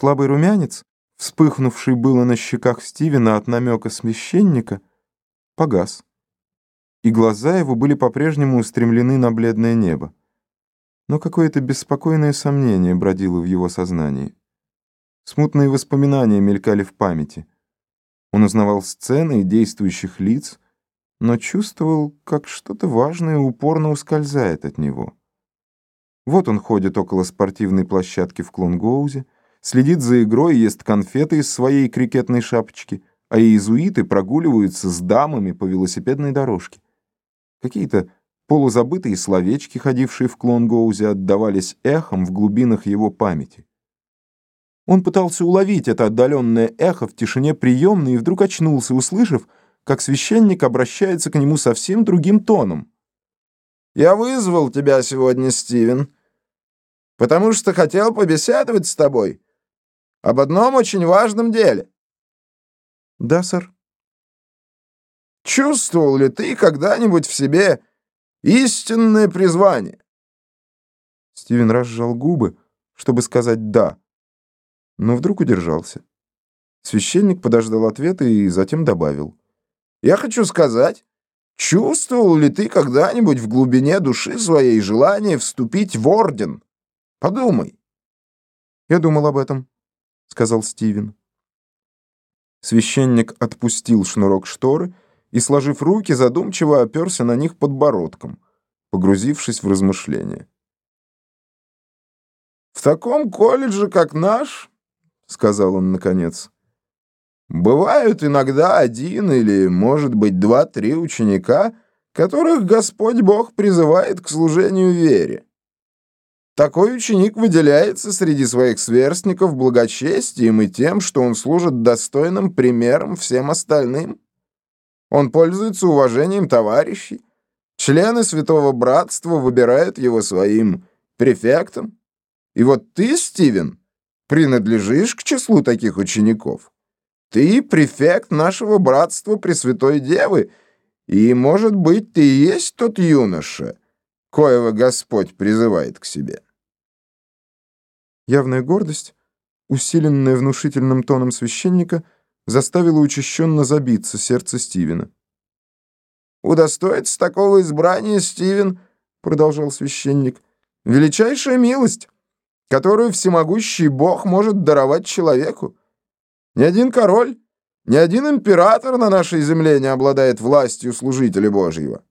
Слабый румянец, вспыхнувший было на щеках Стивена от намека священника, погас, и глаза его были по-прежнему устремлены на бледное небо. Но какое-то беспокойное сомнение бродило в его сознании. Смутные воспоминания мелькали в памяти. Он узнавал сцены и действующих лиц, но чувствовал, как что-то важное упорно ускользает от него. Вот он ходит около спортивной площадки в Клонгоузе, следит за игрой и ест конфеты из своей крикетной шапочки, а иезуиты прогуливаются с дамами по велосипедной дорожке. Какие-то полузабытые словечки, ходившие в Клонгоузе, отдавались эхом в глубинах его памяти. Он пытался уловить это отдаленное эхо в тишине приемной и вдруг очнулся, услышав, как священник обращается к нему совсем другим тоном. «Я вызвал тебя сегодня, Стивен, потому что хотел побеседовать с тобой об одном очень важном деле». «Да, сэр». «Чувствовал ли ты когда-нибудь в себе истинное призвание?» Стивен разжал губы, чтобы сказать «да», но вдруг удержался. Священник подождал ответа и затем добавил. «Я хочу сказать, чувствовал ли ты когда-нибудь в глубине души своей желание вступить в орден? Подумай». «Я думал об этом», — сказал Стивен. Священник отпустил шнурок шторы и, сложив руки, задумчиво оперся на них подбородком, погрузившись в размышления. «В таком колледже, как наш, — сказал он наконец, — бывают иногда один или, может быть, два-три ученика, которых Господь Бог призывает к служению вере. Такой ученик выделяется среди своих сверстников благочестием и тем, что он служит достойным примером всем остальным. Он пользуется уважением товарищей. Члены Святого Братства выбирают его своим префектом. И вот ты, Стивен, принадлежишь к числу таких учеников. Ты префект нашего братства Пресвятой Девы, и, может быть, ты есть тот юноша, коего Господь призывает к себе. Явная гордость, усиленная внушительным тоном священника, заставила учащенно забиться сердце Стивена. «Удостоиться такого избрания, Стивен, — продолжал священник, — величайшая милость, которую всемогущий Бог может даровать человеку. Ни один король, ни один император на нашей земле не обладает властью служителя Божьего.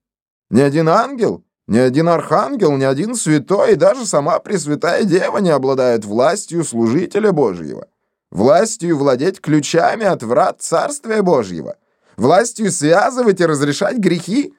Ни один ангел — ни один архангел, ни один святой и даже сама Пресвятая Дева не обладают властью служителя Божьего, властью владеть ключами от врат Царствия Божьего, властью связывать и разрешать грехи,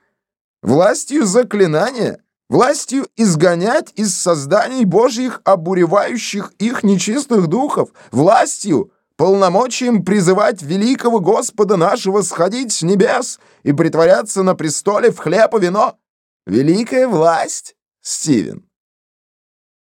властью заклинания, властью изгонять из созданий Божьих обуревающих их нечистых духов, властью, полномочием призывать великого Господа нашего сходить с небес и притворяться на престоле в хлеб и вино, Великая власть, Стивен.